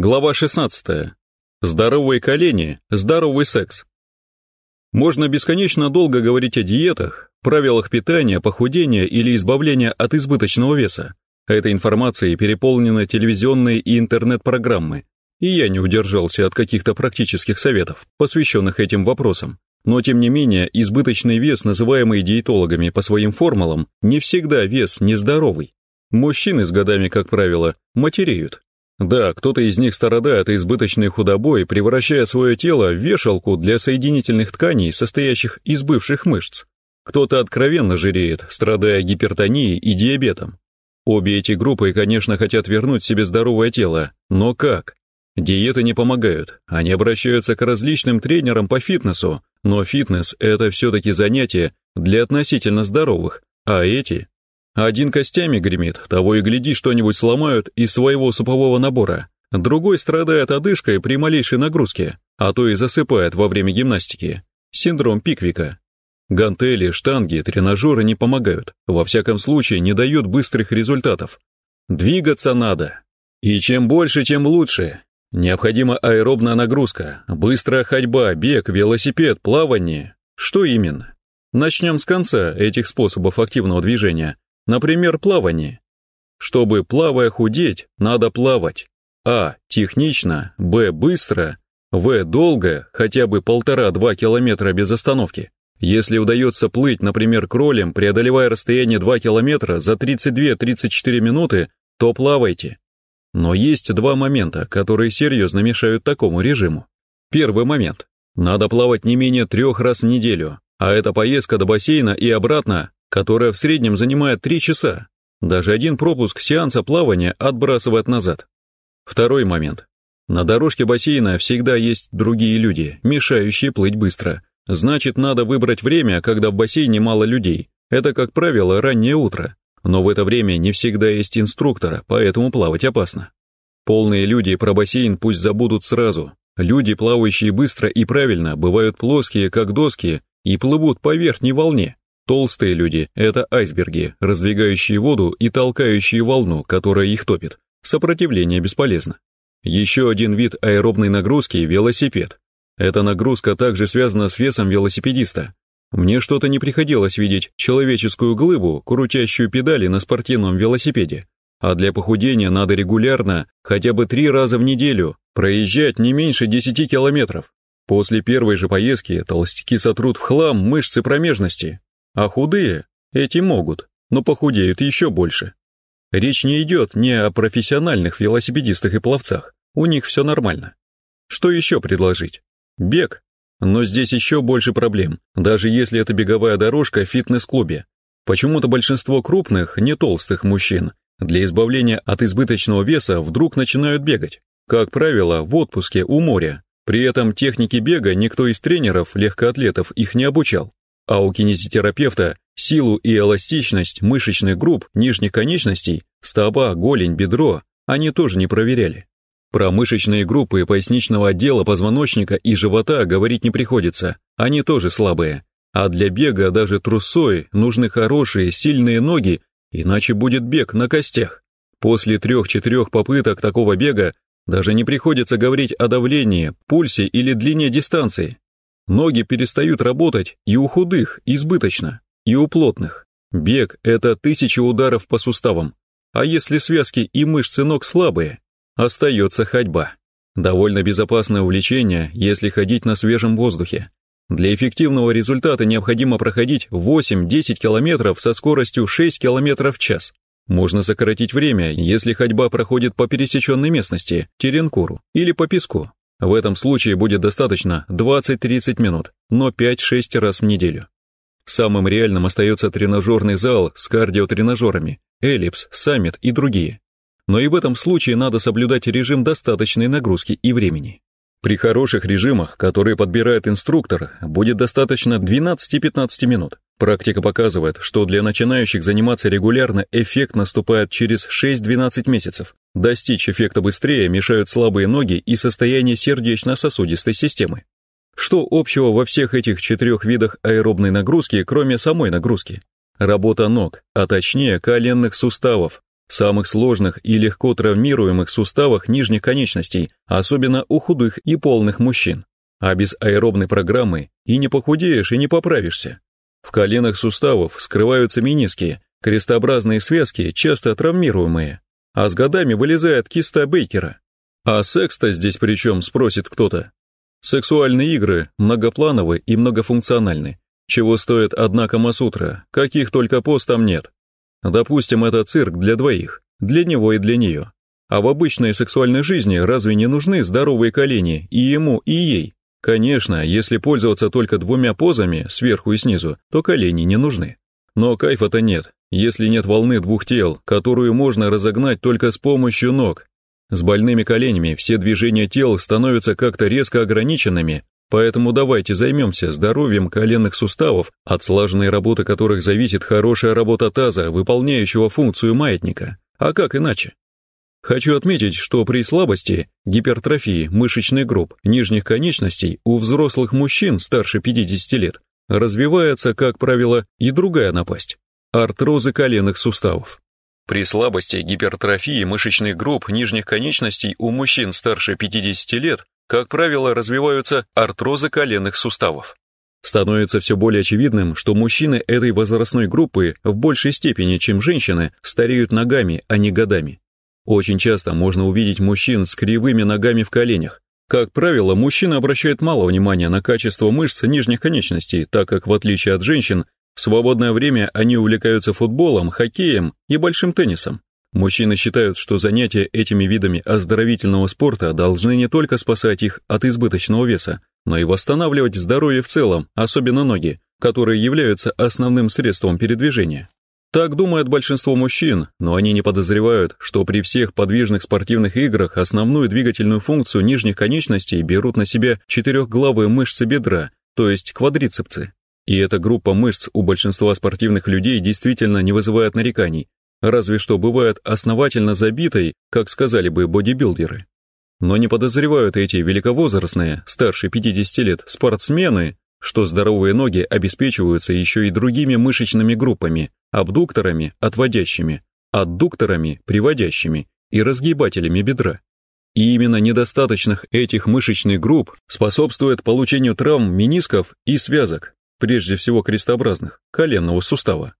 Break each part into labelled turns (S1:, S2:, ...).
S1: Глава 16. Здоровые колени, здоровый секс. Можно бесконечно долго говорить о диетах, правилах питания, похудения или избавления от избыточного веса. Этой информацией переполнены телевизионные и интернет-программы, и я не удержался от каких-то практических советов, посвященных этим вопросам. Но тем не менее, избыточный вес, называемый диетологами по своим формулам, не всегда вес нездоровый. Мужчины с годами, как правило, матереют, да, кто-то из них страдает избыточной худобой, превращая свое тело в вешалку для соединительных тканей, состоящих из бывших мышц. Кто-то откровенно жиреет, страдая гипертонией и диабетом. Обе эти группы, конечно, хотят вернуть себе здоровое тело, но как? Диеты не помогают, они обращаются к различным тренерам по фитнесу, но фитнес – это все-таки занятие для относительно здоровых, а эти один костями гремит, того и гляди, что-нибудь сломают из своего супового набора. Другой страдает одышкой при малейшей нагрузке, а то и засыпает во время гимнастики. Синдром Пиквика. Гантели, штанги, тренажеры не помогают, во всяком случае не дают быстрых результатов. Двигаться надо. И чем больше, тем лучше. Необходима аэробная нагрузка, быстрая ходьба, бег, велосипед, плавание. Что именно? Начнем с конца этих способов активного движения, Например, плавание. Чтобы плавая худеть, надо плавать. А. Технично, Б. Быстро, В. Долго, хотя бы полтора-два километра без остановки. Если удается плыть, например, кролем, преодолевая расстояние 2 километра за 32-34 минуты, то плавайте. Но есть два момента, которые серьезно мешают такому режиму. Первый момент. Надо плавать не менее трех раз в неделю, а эта поездка до бассейна и обратно которая в среднем занимает 3 часа. Даже один пропуск сеанса плавания отбрасывает назад. Второй момент. На дорожке бассейна всегда есть другие люди, мешающие плыть быстро. Значит, надо выбрать время, когда в бассейне мало людей. Это, как правило, раннее утро. Но в это время не всегда есть инструктора, поэтому плавать опасно. Полные люди про бассейн пусть забудут сразу. Люди, плавающие быстро и правильно, бывают плоские, как доски, и плывут по верхней волне. Толстые люди — это айсберги, раздвигающие воду и толкающие волну, которая их топит. Сопротивление бесполезно. Еще один вид аэробной нагрузки — велосипед. Эта нагрузка также связана с весом велосипедиста. Мне что-то не приходилось видеть человеческую глыбу, крутящую педали на спортивном велосипеде. А для похудения надо регулярно, хотя бы три раза в неделю, проезжать не меньше 10 километров. После первой же поездки толстяки сотрут в хлам мышцы промежности, а худые, эти могут, но похудеют еще больше. Речь не идет не о профессиональных велосипедистах и пловцах, у них все нормально. Что еще предложить? Бег. Но здесь еще больше проблем, даже если это беговая дорожка в фитнес-клубе. Почему-то большинство крупных, не толстых мужчин для избавления от избыточного веса вдруг начинают бегать. Как правило, в отпуске у моря. При этом техники бега никто из тренеров, легкоатлетов их не обучал а у кинезитерапевта силу и эластичность мышечных групп нижних конечностей, стопа, голень, бедро они тоже не проверяли. Про мышечные группы поясничного отдела позвоночника и живота говорить не приходится, они тоже слабые. А для бега даже трусой нужны хорошие, сильные ноги, иначе будет бег на костях. После трех-четырех попыток такого бега даже не приходится говорить о давлении, пульсе или длине дистанции. Ноги перестают работать и у худых избыточно, и у плотных. Бег – это тысячи ударов по суставам. А если связки и мышцы ног слабые, остается ходьба. Довольно безопасное увлечение, если ходить на свежем воздухе. Для эффективного результата необходимо проходить 8-10 километров со скоростью 6 километров в час. Можно сократить время, если ходьба проходит по пересеченной местности, теренкуру или по песку. В этом случае будет достаточно 20-30 минут, но 5-6 раз в неделю. Самым реальным остается тренажерный зал с кардиотренажерами, эллипс, саммит и другие. Но и в этом случае надо соблюдать режим достаточной нагрузки и времени. При хороших режимах, которые подбирает инструктор, будет достаточно 12-15 минут. Практика показывает, что для начинающих заниматься регулярно эффект наступает через 6-12 месяцев. Достичь эффекта быстрее мешают слабые ноги и состояние сердечно-сосудистой системы. Что общего во всех этих четырех видах аэробной нагрузки, кроме самой нагрузки? Работа ног, а точнее коленных суставов, самых сложных и легко травмируемых суставах нижних конечностей, особенно у худых и полных мужчин. А без аэробной программы и не похудеешь, и не поправишься. В коленах суставов скрываются мениски, крестообразные связки, часто травмируемые, а с годами вылезает киста Бейкера. А секс-то здесь при чем, спросит кто-то. Сексуальные игры многоплановы и многофункциональны. Чего стоит одна Камасутра, каких только пост там нет. Допустим, это цирк для двоих, для него и для нее. А в обычной сексуальной жизни разве не нужны здоровые колени и ему, и ей? Конечно, если пользоваться только двумя позами, сверху и снизу, то колени не нужны. Но кайфа-то нет, если нет волны двух тел, которую можно разогнать только с помощью ног. С больными коленями все движения тел становятся как-то резко ограниченными, поэтому давайте займемся здоровьем коленных суставов, от слаженной работы которых зависит хорошая работа таза, выполняющего функцию маятника. А как иначе? Хочу отметить, что при слабости, гипертрофии мышечных групп нижних конечностей у взрослых мужчин старше 50 лет развивается, как правило, и другая напасть – артрозы коленных суставов. При слабости, гипертрофии мышечных групп нижних конечностей у мужчин старше 50 лет, как правило, развиваются артрозы коленных суставов. Становится все более очевидным, что мужчины этой возрастной группы в большей степени, чем женщины, стареют ногами, а не годами. Очень часто можно увидеть мужчин с кривыми ногами в коленях. Как правило, мужчины обращают мало внимания на качество мышц нижних конечностей, так как, в отличие от женщин, в свободное время они увлекаются футболом, хоккеем и большим теннисом. Мужчины считают, что занятия этими видами оздоровительного спорта должны не только спасать их от избыточного веса, но и восстанавливать здоровье в целом, особенно ноги, которые являются основным средством передвижения. Так думает большинство мужчин, но они не подозревают, что при всех подвижных спортивных играх основную двигательную функцию нижних конечностей берут на себя четырехглавые мышцы бедра, то есть квадрицепсы. И эта группа мышц у большинства спортивных людей действительно не вызывает нареканий, разве что бывает основательно забитой, как сказали бы бодибилдеры. Но не подозревают эти великовозрастные, старше 50 лет, спортсмены, что здоровые ноги обеспечиваются еще и другими мышечными группами, абдукторами, отводящими, аддукторами, приводящими и разгибателями бедра. И именно недостаточных этих мышечных групп способствует получению травм менисков и связок, прежде всего крестообразных, коленного сустава.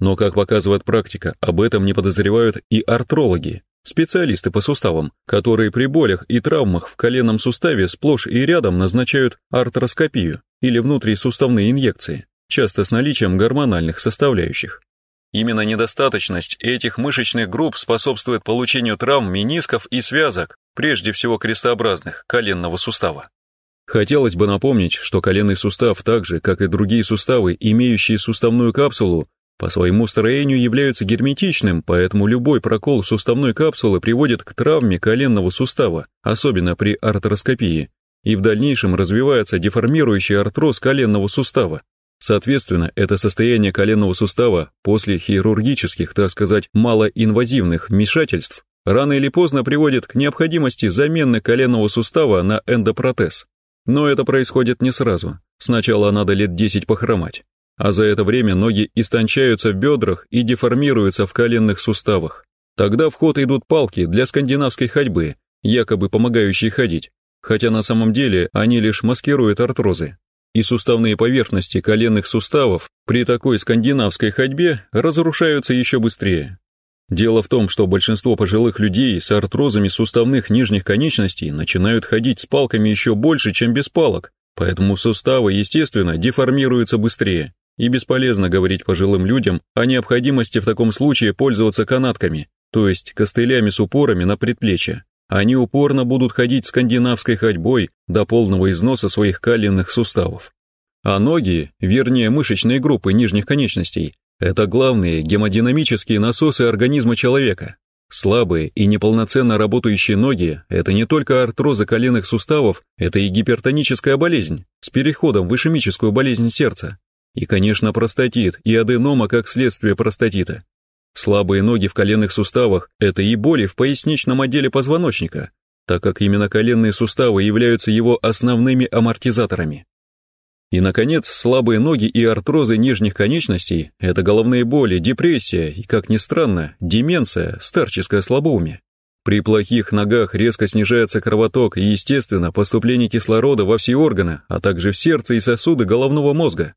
S1: Но, как показывает практика, об этом не подозревают и артрологи, специалисты по суставам, которые при болях и травмах в коленном суставе сплошь и рядом назначают артроскопию или внутрисуставные инъекции, часто с наличием гормональных составляющих. Именно недостаточность этих мышечных групп способствует получению травм менисков и связок, прежде всего крестообразных, коленного сустава. Хотелось бы напомнить, что коленный сустав, так же, как и другие суставы, имеющие суставную капсулу, по своему строению являются герметичным, поэтому любой прокол суставной капсулы приводит к травме коленного сустава, особенно при артроскопии, и в дальнейшем развивается деформирующий артроз коленного сустава. Соответственно, это состояние коленного сустава после хирургических, так сказать, малоинвазивных вмешательств рано или поздно приводит к необходимости замены коленного сустава на эндопротез. Но это происходит не сразу. Сначала надо лет 10 похромать. А за это время ноги истончаются в бедрах и деформируются в коленных суставах. Тогда в ход идут палки для скандинавской ходьбы, якобы помогающие ходить, хотя на самом деле они лишь маскируют артрозы и суставные поверхности коленных суставов при такой скандинавской ходьбе разрушаются еще быстрее. Дело в том, что большинство пожилых людей с артрозами суставных нижних конечностей начинают ходить с палками еще больше, чем без палок, поэтому суставы, естественно, деформируются быстрее. И бесполезно говорить пожилым людям о необходимости в таком случае пользоваться канатками, то есть костылями с упорами на предплечье. Они упорно будут ходить скандинавской ходьбой до полного износа своих коленных суставов. А ноги, вернее мышечные группы нижних конечностей, это главные гемодинамические насосы организма человека. Слабые и неполноценно работающие ноги – это не только артрозы коленных суставов, это и гипертоническая болезнь с переходом в ишемическую болезнь сердца. И, конечно, простатит и аденома как следствие простатита. Слабые ноги в коленных суставах – это и боли в поясничном отделе позвоночника, так как именно коленные суставы являются его основными амортизаторами. И, наконец, слабые ноги и артрозы нижних конечностей – это головные боли, депрессия и, как ни странно, деменция, старческое слабоумие. При плохих ногах резко снижается кровоток и, естественно, поступление кислорода во все органы, а также в сердце и сосуды головного мозга.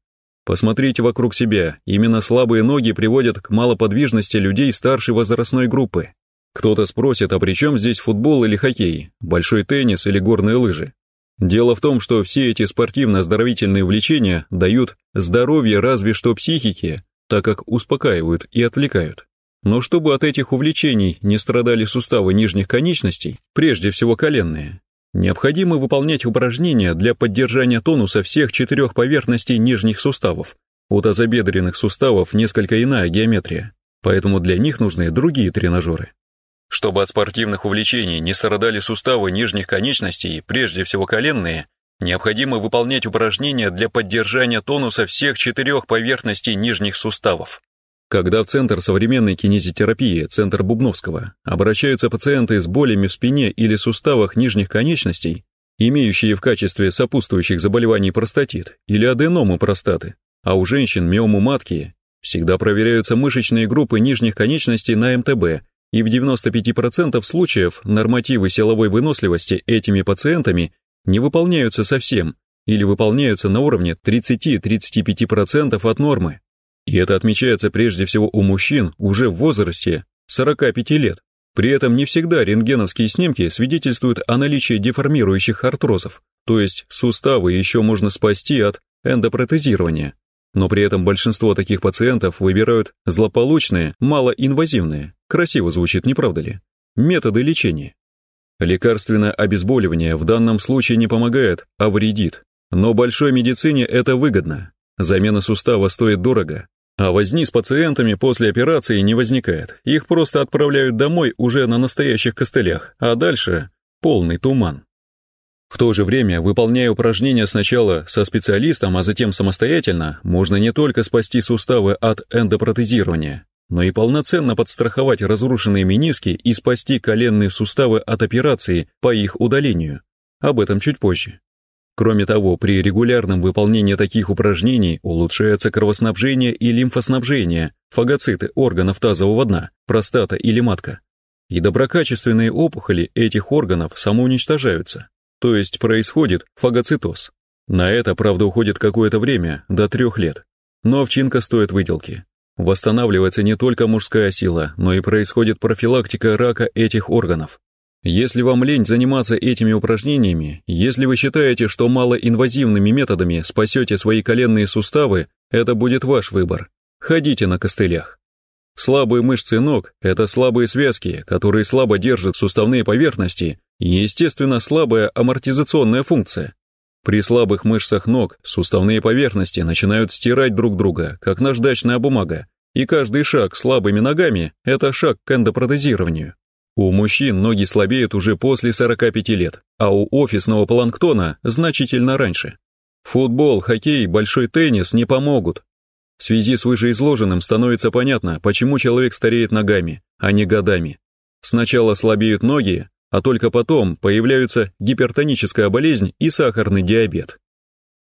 S1: Посмотрите вокруг себя, именно слабые ноги приводят к малоподвижности людей старшей возрастной группы. Кто-то спросит, а при чем здесь футбол или хоккей, большой теннис или горные лыжи? Дело в том, что все эти спортивно-оздоровительные увлечения дают здоровье разве что психике, так как успокаивают и отвлекают. Но чтобы от этих увлечений не страдали суставы нижних конечностей, прежде всего коленные, Необходимо выполнять упражнения для поддержания тонуса всех четырех поверхностей нижних суставов. У тазобедренных суставов несколько иная геометрия, поэтому для них нужны другие тренажеры. Чтобы от спортивных увлечений не страдали суставы нижних конечностей, прежде всего коленные, необходимо выполнять упражнения для поддержания тонуса всех четырех поверхностей нижних суставов. Когда в Центр современной кинезитерапии, Центр Бубновского, обращаются пациенты с болями в спине или суставах нижних конечностей, имеющие в качестве сопутствующих заболеваний простатит или аденому простаты, а у женщин миому матки, всегда проверяются мышечные группы нижних конечностей на МТБ, и в 95% случаев нормативы силовой выносливости этими пациентами не выполняются совсем или выполняются на уровне 30-35% от нормы. И это отмечается прежде всего у мужчин уже в возрасте 45 лет. При этом не всегда рентгеновские снимки свидетельствуют о наличии деформирующих артрозов, то есть суставы еще можно спасти от эндопротезирования. Но при этом большинство таких пациентов выбирают злополучные, малоинвазивные, красиво звучит, не правда ли, методы лечения. Лекарственное обезболивание в данном случае не помогает, а вредит. Но большой медицине это выгодно. Замена сустава стоит дорого, а возни с пациентами после операции не возникает. Их просто отправляют домой уже на настоящих костылях, а дальше полный туман. В то же время, выполняя упражнения сначала со специалистом, а затем самостоятельно, можно не только спасти суставы от эндопротезирования, но и полноценно подстраховать разрушенные мениски и спасти коленные суставы от операции по их удалению. Об этом чуть позже. Кроме того, при регулярном выполнении таких упражнений улучшается кровоснабжение и лимфоснабжение, фагоциты органов тазового дна, простата или матка. И доброкачественные опухоли этих органов самоуничтожаются, то есть происходит фагоцитоз. На это, правда, уходит какое-то время, до трех лет. Но овчинка стоит выделки. Восстанавливается не только мужская сила, но и происходит профилактика рака этих органов. Если вам лень заниматься этими упражнениями, если вы считаете, что малоинвазивными методами спасете свои коленные суставы, это будет ваш выбор. Ходите на костылях. Слабые мышцы ног – это слабые связки, которые слабо держат суставные поверхности и, естественно, слабая амортизационная функция. При слабых мышцах ног суставные поверхности начинают стирать друг друга, как наждачная бумага, и каждый шаг слабыми ногами – это шаг к эндопротезированию. У мужчин ноги слабеют уже после 45 лет, а у офисного планктона значительно раньше. Футбол, хоккей, большой теннис не помогут. В связи с вышеизложенным становится понятно, почему человек стареет ногами, а не годами. Сначала слабеют ноги, а только потом появляются гипертоническая болезнь и сахарный диабет.